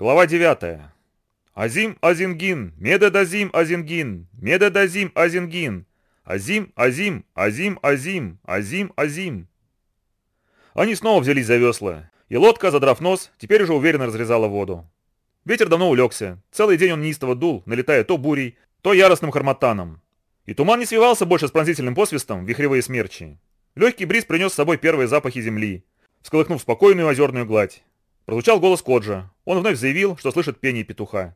Глава 9. Азим Азингин, Медадазим Азингин, Медадазим Азингин, Азим, Азим, Азим, Азим, Азим, Азим. Они снова взялись за весла, и лодка, задрав нос, теперь уже уверенно разрезала воду. Ветер давно улегся, целый день он неистово дул, налетая то бурей, то яростным хармотаном. И туман не свивался больше с пронзительным посвистом вихревые смерчи. Легкий бриз принес с собой первые запахи земли, всколыхнув спокойную озерную гладь. Прозвучал голос Коджа. Он вновь заявил, что слышит пение петуха.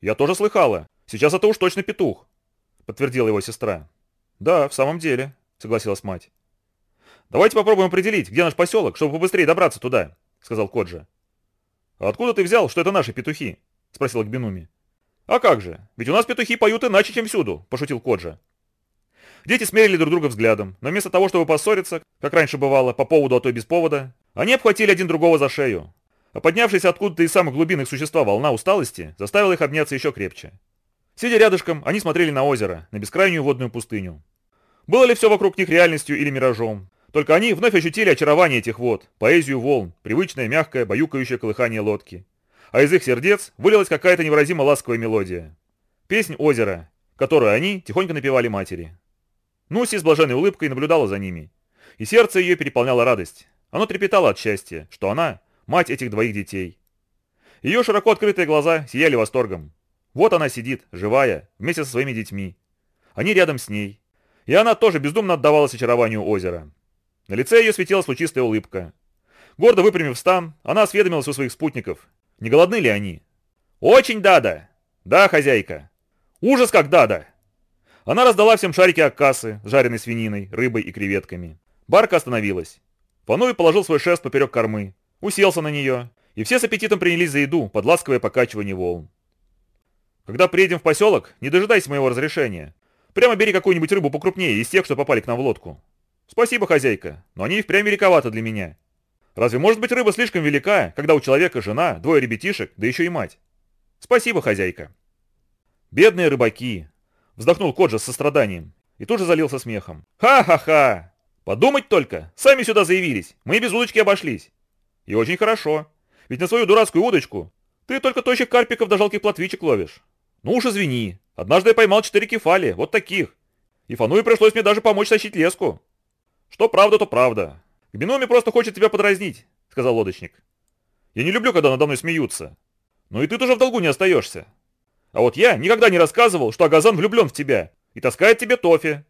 «Я тоже слыхала. Сейчас это уж точно петух», — подтвердила его сестра. «Да, в самом деле», — согласилась мать. «Давайте попробуем определить, где наш поселок, чтобы побыстрее добраться туда», — сказал Коджа. «А откуда ты взял, что это наши петухи?» — спросил Гбинуми. «А как же, ведь у нас петухи поют иначе, чем всюду», — пошутил Коджа. Дети смерили друг друга взглядом, но вместо того, чтобы поссориться, как раньше бывало, по поводу, а то и без повода, они обхватили один другого за шею. А поднявшись откуда-то из самых глубинных существа волна усталости заставила их обняться еще крепче. Сидя рядышком, они смотрели на озеро, на бескрайнюю водную пустыню. Было ли все вокруг них реальностью или миражом? Только они вновь ощутили очарование этих вод, поэзию волн, привычное мягкое, баюкающее колыхание лодки. А из их сердец вылилась какая-то невыразимо ласковая мелодия. Песнь озера, которую они тихонько напевали матери. Нуси с блаженной улыбкой наблюдала за ними. И сердце ее переполняло радость. Оно трепетало от счастья, что она – мать этих двоих детей. Ее широко открытые глаза сияли восторгом. Вот она сидит, живая, вместе со своими детьми. Они рядом с ней. И она тоже бездумно отдавалась очарованию озера. На лице ее светилась лучистая улыбка. Гордо выпрямив стан, она осведомилась у своих спутников. Не голодны ли они? «Очень дада!» «Да, хозяйка!» «Ужас как дада!» Она раздала всем шарики аккасы с жареной свининой, рыбой и креветками. Барка остановилась. Фануй положил свой шест поперек кормы, уселся на нее, и все с аппетитом принялись за еду под ласковое покачивание волн. Когда приедем в поселок, не дожидайся моего разрешения. Прямо бери какую-нибудь рыбу покрупнее из тех, что попали к нам в лодку. Спасибо, хозяйка, но они впрямь великоваты для меня. Разве может быть рыба слишком велика, когда у человека жена, двое ребятишек, да еще и мать? Спасибо, хозяйка. Бедные рыбаки, Вздохнул Коджа с состраданием и тут же залился смехом. «Ха-ха-ха! Подумать только! Сами сюда заявились! Мы без удочки обошлись!» «И очень хорошо. Ведь на свою дурацкую удочку ты только тощих карпиков да жалких плотвичек ловишь. Ну уж извини. Однажды я поймал четыре кефали, вот таких. И Фануе пришлось мне даже помочь тащить леску. Что правда, то правда. Гбинуми просто хочет тебя подразнить, сказал лодочник. Я не люблю, когда надо мной смеются. Но и ты тоже в долгу не остаешься. А вот я никогда не рассказывал, что Агазан влюблен в тебя и таскает тебе тофи.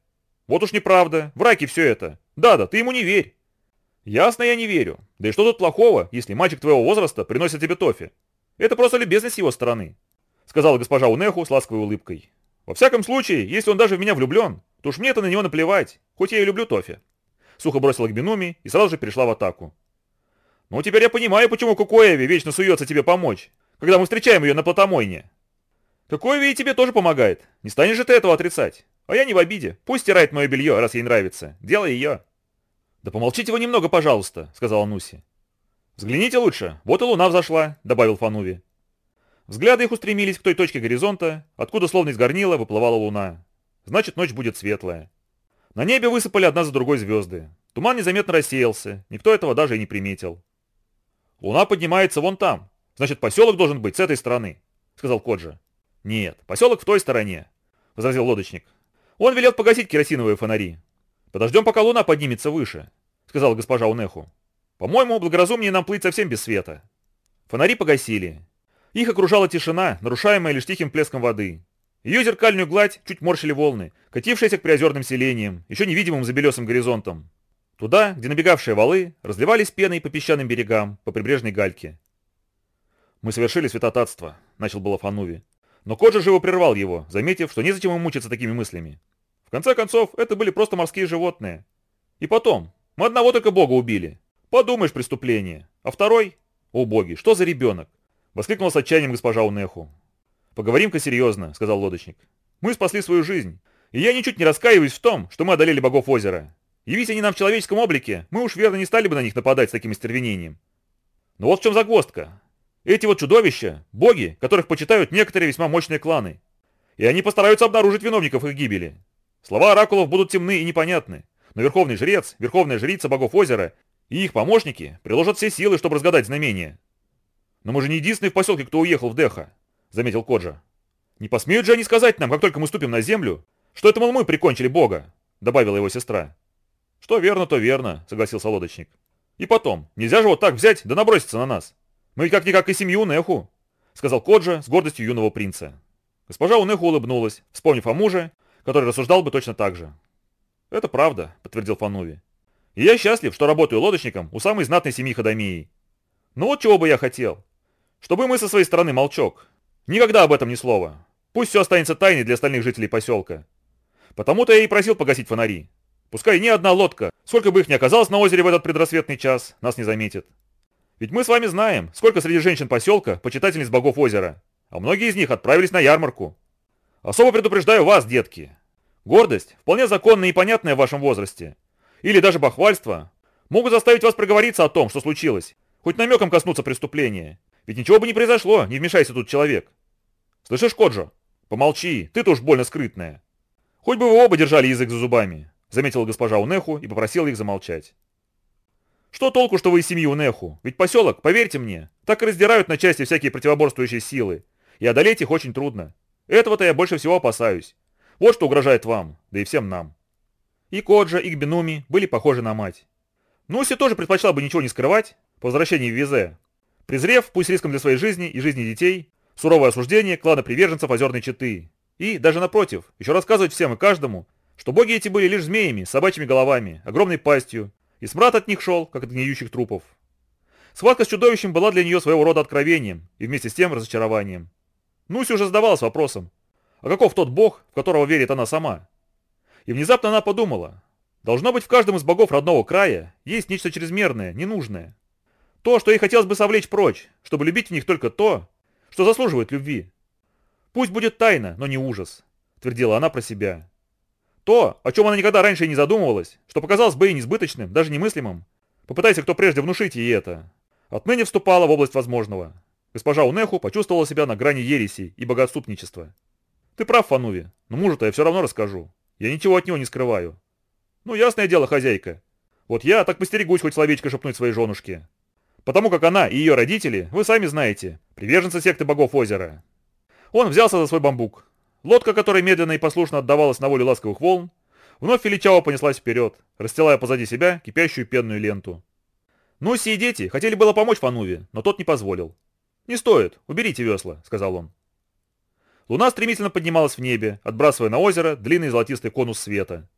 Вот уж неправда, враки все это. Да-да, ты ему не верь. Ясно, я не верю. Да и что тут плохого, если мальчик твоего возраста приносит тебе тофи? Это просто любезность его стороны, сказала госпожа Унеху с ласковой улыбкой. Во всяком случае, если он даже в меня влюблен, то уж мне-то на него наплевать, хоть я и люблю тофи. Сухо бросила к Бенуми и сразу же перешла в атаку. Ну теперь я понимаю, почему Кукуэви вечно суется тебе помочь, когда мы встречаем ее на платомойне. Такое ведь тебе тоже помогает. Не станешь же ты этого отрицать. А я не в обиде. Пусть стирает мое белье, раз ей нравится. Дело ее. Да помолчите вы немного, пожалуйста, сказала Нуси. Взгляните лучше. Вот и луна взошла, добавил Фануви. Взгляды их устремились к той точке горизонта, откуда словно из горнила выплывала луна. Значит, ночь будет светлая. На небе высыпали одна за другой звезды. Туман незаметно рассеялся, никто этого даже и не приметил. «Луна поднимается вон там, значит, поселок должен быть с этой стороны», — сказал Коджа. «Нет, поселок в той стороне», — возразил лодочник. «Он велел погасить керосиновые фонари. Подождем, пока луна поднимется выше», — сказала госпожа Унеху. «По-моему, благоразумнее нам плыть совсем без света». Фонари погасили. Их окружала тишина, нарушаемая лишь тихим плеском воды. Ее зеркальную гладь чуть морщили волны, катившиеся к приозерным селениям, еще невидимым за белесым горизонтом. Туда, где набегавшие валы, разливались пеной по песчаным берегам, по прибрежной гальке. «Мы совершили святотатство», — начал было Фануви. Но Коджа живо прервал его, заметив, что незачем ему мучиться такими мыслями. Конце концов, это были просто морские животные. И потом, мы одного только бога убили. Подумаешь, преступление. А второй? О боги, что за ребенок? Воскликнул с отчаянием госпожа Унеху. Поговорим-ка серьезно, сказал лодочник. Мы спасли свою жизнь. И я ничуть не раскаиваюсь в том, что мы одолели богов озера. Явись они нам в человеческом облике, мы уж верно не стали бы на них нападать с таким остервенением. Но вот в чем загвоздка. Эти вот чудовища – боги, которых почитают некоторые весьма мощные кланы. И они постараются обнаружить виновников их гибели. Слова оракулов будут темны и непонятны, но верховный жрец, верховная жрица богов озера и их помощники приложат все силы, чтобы разгадать знамения. Но мы же не единственные в поселке, кто уехал в Деха, заметил Коджа. Не посмеют же они сказать нам, как только мы ступим на землю, что это, мол, мы прикончили Бога, добавила его сестра. Что верно, то верно, согласился лодочник. И потом, нельзя же вот так взять да наброситься на нас. Мы ведь как-никак и семью Неху, сказал Коджа с гордостью юного принца. Госпожа Унеху улыбнулась, вспомнив о муже, который рассуждал бы точно так же. «Это правда», — подтвердил Фануви. «И я счастлив, что работаю лодочником у самой знатной семьи Ходомии. Но вот чего бы я хотел. Чтобы мы со своей стороны молчок. Никогда об этом ни слова. Пусть все останется тайной для остальных жителей поселка. Потому-то я и просил погасить фонари. Пускай ни одна лодка, сколько бы их ни оказалось на озере в этот предрассветный час, нас не заметит. Ведь мы с вами знаем, сколько среди женщин поселка почитательниц богов озера, а многие из них отправились на ярмарку. Особо предупреждаю вас, детки. Гордость, вполне законная и понятная в вашем возрасте, или даже бахвальство, могут заставить вас проговориться о том, что случилось, хоть намеком коснуться преступления. Ведь ничего бы не произошло, не вмешайся тут человек. Слышишь, Коджо? Помолчи, ты-то уж больно скрытная. Хоть бы вы оба держали язык за зубами заметила госпожа Унеху и попросила их замолчать. Что толку, что вы из семьи Унеху? Ведь поселок, поверьте мне, так и раздирают на части всякие противоборствующие силы, и одолеть их очень трудно. Этого-то я больше всего опасаюсь. Вот что угрожает вам, да и всем нам. И Коджа, и Гбенуми были похожи на мать. Нуси тоже предпочла бы ничего не скрывать по возвращении в Визе, презрев, пусть риском для своей жизни и жизни детей, суровое осуждение клана приверженцев озерной четы. И, даже напротив, еще рассказывать всем и каждому, что боги эти были лишь змеями, собачьими головами, огромной пастью, и смрад от них шел, как от гниющих трупов. Схватка с чудовищем была для нее своего рода откровением и вместе с тем разочарованием. Нуси уже задавалась вопросом, а каков тот бог, в которого верит она сама? И внезапно она подумала, должно быть в каждом из богов родного края есть нечто чрезмерное, ненужное. То, что ей хотелось бы совлечь прочь, чтобы любить в них только то, что заслуживает любви. Пусть будет тайна, но не ужас, твердила она про себя. То, о чем она никогда раньше и не задумывалась, что показалось бы и несбыточным, даже немыслимым. Попытайся кто прежде внушить ей это. Отныне вступала в область возможного. Госпожа Унеху почувствовала себя на грани ереси и богоотступничества. Ты прав, Фануви, но мужу-то я все равно расскажу. Я ничего от него не скрываю. Ну, ясное дело, хозяйка. Вот я так постерегусь хоть словечко шепнуть своей женушке. Потому как она и ее родители, вы сами знаете, приверженцы секты богов озера. Он взялся за свой бамбук, Лодка, которая медленно и послушно отдавалась на волю ласковых волн, вновь величаво понеслась вперед, расстилая позади себя кипящую пенную ленту. Нуси и дети хотели было помочь Фануве, но тот не позволил. «Не стоит, уберите весла», — сказал он. Луна стремительно поднималась в небе, отбрасывая на озеро длинный золотистый конус света.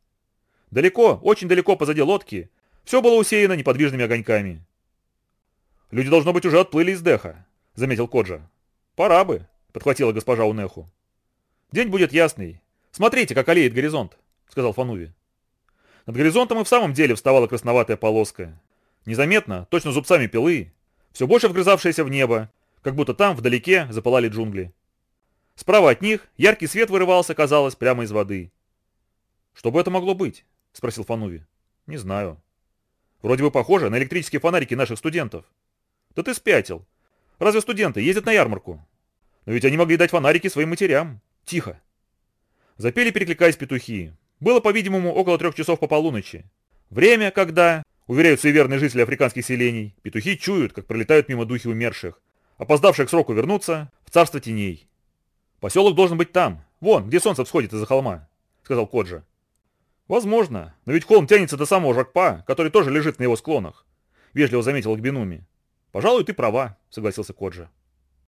Далеко, очень далеко позади лодки, все было усеяно неподвижными огоньками. «Люди, должно быть, уже отплыли из Деха», — заметил Коджа. «Пора бы», — подхватила госпожа Унеху. День будет ясный. Смотрите, как олеет горизонт, сказал Фануви. Над горизонтом и в самом деле вставала красноватая полоска. Незаметно, точно зубцами пилы, все больше вгрызавшаяся в небо, как будто там, вдалеке, запылали джунгли. Справа от них яркий свет вырывался, казалось, прямо из воды. «Что бы это могло быть?» — спросил Фануви. «Не знаю. Вроде бы похоже на электрические фонарики наших студентов». «Да ты спятил. Разве студенты ездят на ярмарку?» «Но ведь они могли дать фонарики своим матерям». Тихо. Запели, перекликаясь петухи. Было, по-видимому, около трех часов по полуночи. Время, когда, уверяют суеверные жители африканских селений, петухи чуют, как пролетают мимо духи умерших, опоздавших к сроку вернуться в царство теней. Поселок должен быть там, вон, где солнце всходит из-за холма, сказал Коджа. Возможно, но ведь холм тянется до самого Жакпа, который тоже лежит на его склонах, вежливо заметил Гбенуми. Пожалуй, ты права, согласился Коджа.